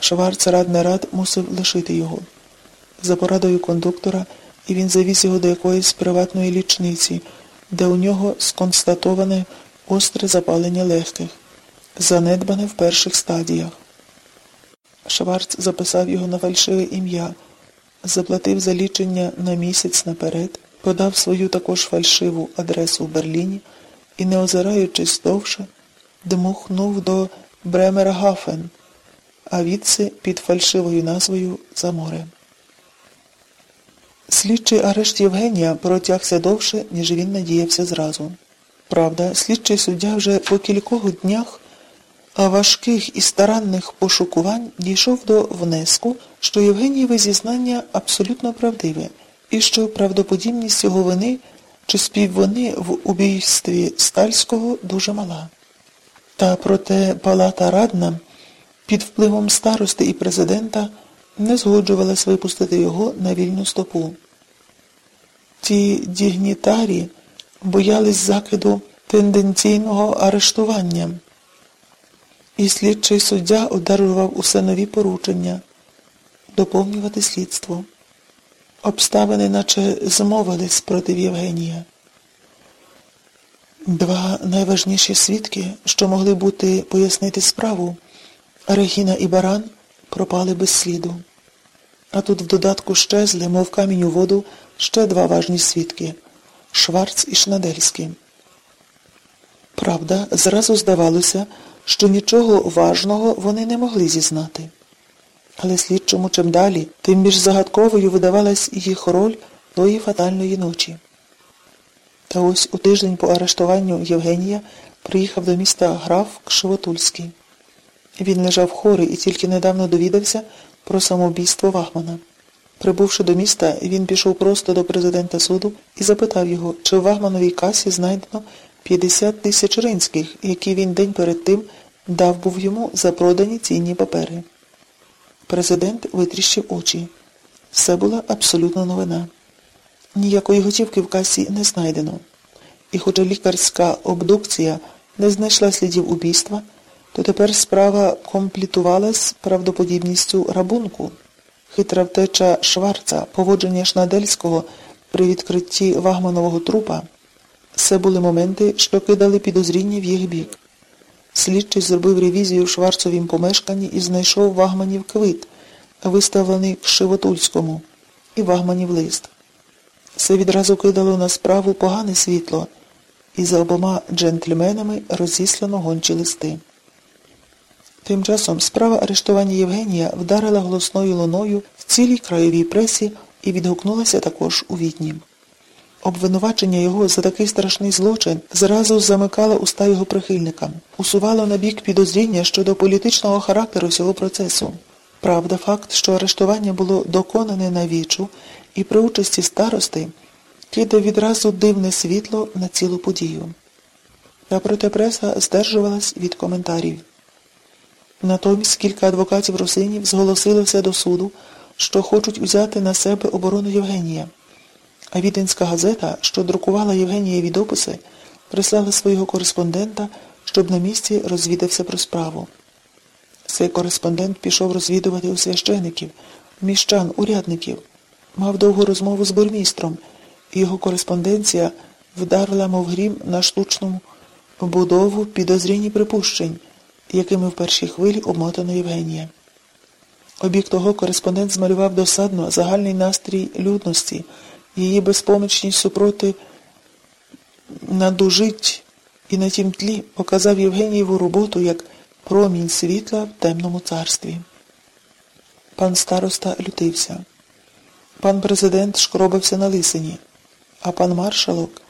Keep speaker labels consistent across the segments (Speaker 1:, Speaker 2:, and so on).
Speaker 1: Шварц рад не рад мусив лишити його. За порадою кондуктора і він завіз його до якоїсь приватної лічниці, де у нього сконстатоване остре запалення легких, занедбане в перших стадіях. Шварц записав його на фальшиве ім'я, заплатив за лічення на місяць наперед, подав свою також фальшиву адресу в Берліні і, не озираючись довше, дмухнув до Бремергафен, а відси під фальшивою назвою за море. Слідчий арешт Євгенія протягся довше, ніж він надіявся зразу. Правда, слідчий суддя вже по кількох днях важких і старанних пошукувань дійшов до внеску, що Євгенієве зізнання абсолютно правдиве, і що правдоподібність його вини чи співвини в убійстві Стальського дуже мала. Та проте палата радна під впливом старости і президента не згоджувалась випустити його на вільну стопу. Ті дігнітарі боялись закиду тенденційного арештування, і слідчий суддя одержував усе нові поручення доповнювати слідство. Обставини наче змовились проти Євгенія. Два найважніші свідки, що могли бути пояснити справу, Регіна і Баран, пропали без сліду. А тут в додатку щезли, мов камінь у воду, ще два важні свідки Шварц і Шнадельський. Правда, зразу здавалося, що нічого важного вони не могли зізнати. Але слідчому чим далі, тим більш загадковою видавалась їх роль тої фатальної ночі. Та ось у тиждень по арештуванню Євгенія приїхав до міста граф Кшивотульський. Він лежав хорий і тільки недавно довідався про самобійство Вахмана. Прибувши до міста, він пішов просто до президента суду і запитав його, чи в Вахмановій касі знайдено 50 тисяч ринських, які він день перед тим дав був йому за продані цінні папери. Президент витріщив очі. Все була абсолютна новина. Ніякої готівки в касі не знайдено. І хоча лікарська обдукція не знайшла слідів убійства, то тепер справа комплітувалась правдоподібністю рабунку. Хитра втеча Шварца, поводження Шнадельського при відкритті Вагманового трупа це були моменти, що кидали підозріння в їх бік. Слідчий зробив ревізію в Шварцовім помешканні і знайшов Вагманів квит, виставлений к Шивотульському, і Вагманів лист. Це відразу кидало на справу погане світло, і за обома джентльменами розіслано гончі листи. Тим часом справа арештування Євгенія вдарила голосною луною в цілій краєвій пресі і відгукнулася також у Відні. Обвинувачення його за такий страшний злочин зразу замикало уста його прихильникам, усувало на бік підозріння щодо політичного характеру цього процесу. Правда, факт, що арештування було доконане на вічу і при участі старости, кидав відразу дивне світло на цілу подію. Та проте преса здержувалась від коментарів. Натомість кілька адвокатів русинів зголосилося до суду, що хочуть взяти на себе оборону Євгенія. А віденська газета, що друкувала Євгенієві дописи, прислала свого кореспондента, щоб на місці розвідався про справу. Цей кореспондент пішов розвідувати у священиків, міщан, урядників, мав довгу розмову з бурмістром, і його кореспонденція вдарила, мов грім, на штучну будову підозрінні припущень, якими в першій хвилі обмотано Євгенія. Обік того кореспондент змалював досадно загальний настрій людності, її безпомічність супроти надужить і на тім тлі показав Євгенієву роботу як промінь світла в темному царстві. Пан староста лютився. Пан президент шкробився на лисині, а пан маршалок...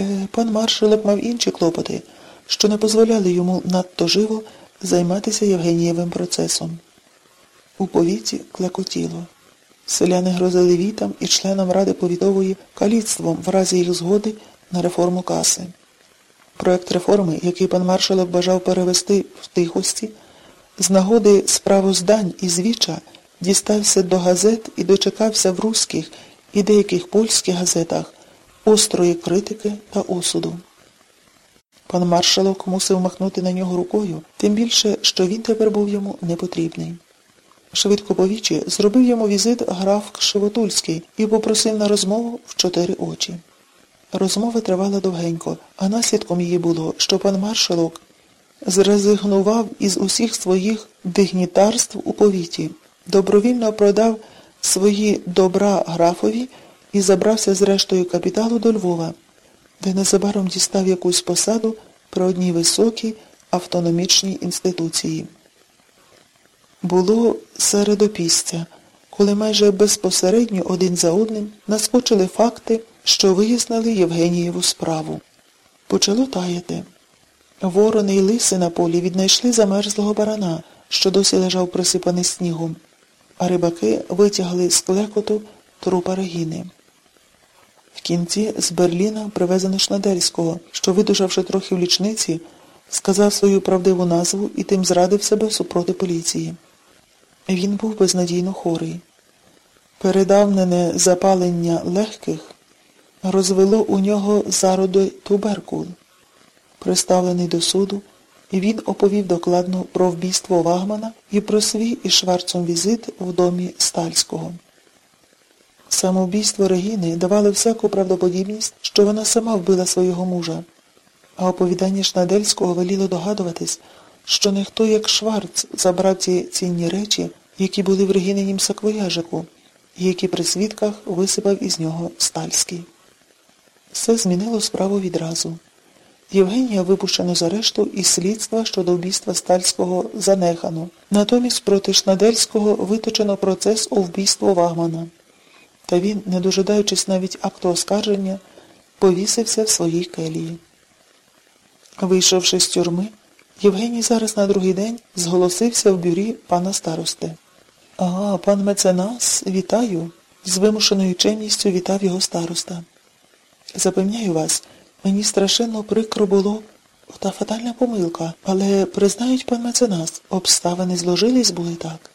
Speaker 1: Е, пан маршалок мав інші клопоти, що не дозволяли йому надто живо займатися Євгенієвим процесом. У повіті клекотіло. Селяни грозили вітам і членам Ради повітової каліцтвом в разі їх згоди на реформу каси. Проект реформи, який пан маршалок бажав перевести в тихості, з нагоди справоздань і звіча дістався до газет і дочекався в руських і деяких польських газетах острої критики та осуду. Пан маршалок мусив махнути на нього рукою, тим більше, що він тепер був йому непотрібний. Швидко повічі зробив йому візит граф Кшивотульський і попросив на розмову в чотири очі. Розмова тривала довгенько, а наслідком її було, що пан маршалок зрезигнував із усіх своїх дигнітарств у повіті, добровільно продав свої добра графові і забрався з рештою капіталу до Львова, де незабаром дістав якусь посаду при одній високій автономічній інституції. Було середопістя, коли майже безпосередньо один за одним наскочили факти, що вияснили Євгенієву справу. Почало таяти. Ворони й лиси на полі віднайшли замерзлого барана, що досі лежав присипаний снігом, а рибаки витягли з клекоту трупа Регіни. В кінці з Берліна привезено Шнадельського, що, видужавши трохи в лічниці, сказав свою правдиву назву і тим зрадив себе супроти поліції. Він був безнадійно хорий. Передавнене запалення легких розвело у нього зароди туберкул. Приставлений до суду, він оповів докладно про вбійство Вагмана і про свій із Шварцом візит в домі Стальського. Самоубійство Регіни давало всяку правдоподібність, що вона сама вбила свого мужа, а оповідання Шнадельського веліло догадуватись, що не хто, як Шварц, забрав ці цінні речі, які були в Регінинім саквояжику, і які при свідках висипав із нього Стальський. Все змінило справу відразу. Євгенія випущено з арешту і слідства щодо вбійства Стальського занехано. Натомість проти Шнадельського виточено процес у вбійство Вагмана. Та він, не дожидаючись навіть акту оскарження, повісився в своїй келії. Вийшовши з тюрми, Євгеній зараз на другий день зголосився в бюрі пана старости. А, пан меценас, вітаю. З вимушеною чемністю вітав його староста. Запевняю вас, мені страшенно прикро було та фатальна помилка, але признають пан меценас, обставини зложились були так.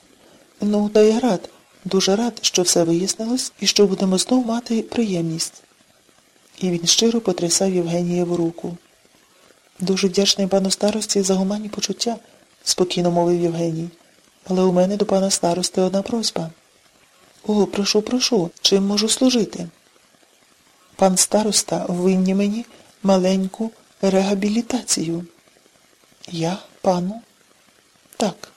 Speaker 1: Ну, та я рад, дуже рад, що все вияснилось і що будемо знов мати приємність. І він щиро потрясав Євгенієву руку. Дуже вдячний пану старості за гуманні почуття, спокійно мовив Євгеній. Але у мене до пана старости одна просьба. О, прошу, прошу, чим можу служити? Пан староста винні мені маленьку реабілітацію. Я, пану? Так.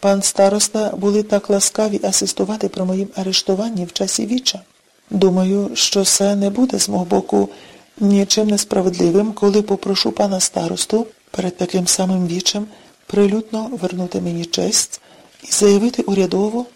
Speaker 1: Пан староста були так ласкаві асистувати при моїм арештуванні в часі віча. Думаю, що це не буде з мого боку нічим несправедливим, коли попрошу пана старосту перед таким самим вічем прилюдно вернути мені честь і заявити урядово,